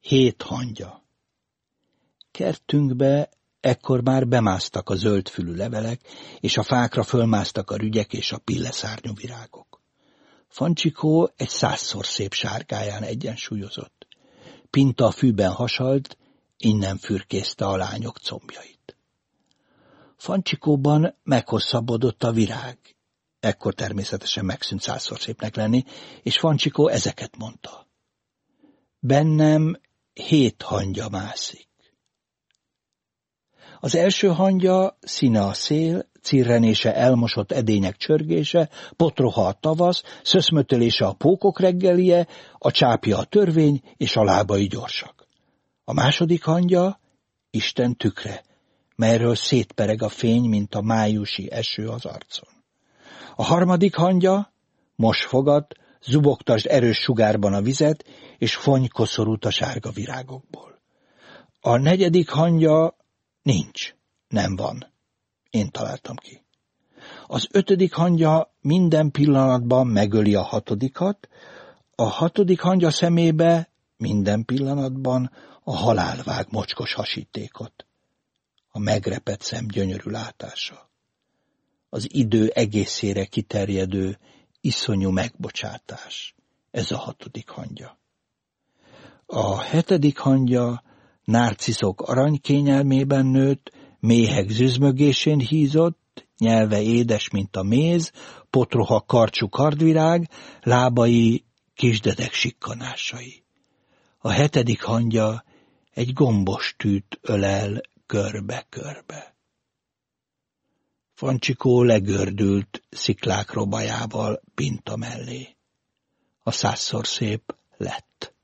Hét hangya. Kertünkbe ekkor már bemásztak a zöldfülű levelek, és a fákra fölmásztak a rügyek és a pilleszárnyú virágok. Fancsikó egy százszor szép sárgáján egyensúlyozott. Pinta a fűben hasalt, innen fürkészte a lányok combjait. Fancsikóban meghosszabbodott a virág, ekkor természetesen megszűnt százszor szépnek lenni, és Fancsikó ezeket mondta. Bennem hét hangya mászik. Az első hangya színe a szél, cirrenése elmosott edények csörgése, potroha a tavasz, szöszmötölése a pókok reggelie, a csápja a törvény, és a lábai gyorsak. A második hangya Isten tükre, melyről szétpereg a fény, mint a májusi eső az arcon. A harmadik hangya, most fogad, zubogtasd erős sugárban a vizet, és fony koszorút a sárga virágokból. A negyedik hangya nincs, nem van. Én találtam ki. Az ötödik hangya minden pillanatban megöli a hatodikat, a hatodik hangya szemébe minden pillanatban a halál vág mocskos hasítékot. A megrepett szem gyönyörű látása. Az idő egészére kiterjedő, iszonyú megbocsátás. Ez a hatodik hangja. A hetedik hangya nárciszok aranykényelmében nőtt, méhek züzmögésén hízott, nyelve édes, mint a méz, potroha karcsú kardvirág, lábai kisdedek sikkanásai. A hetedik hangja egy gombos tűt ölel körbe-körbe. Fancsikó legördült sziklák robajával Pinta mellé. A százszor szép lett.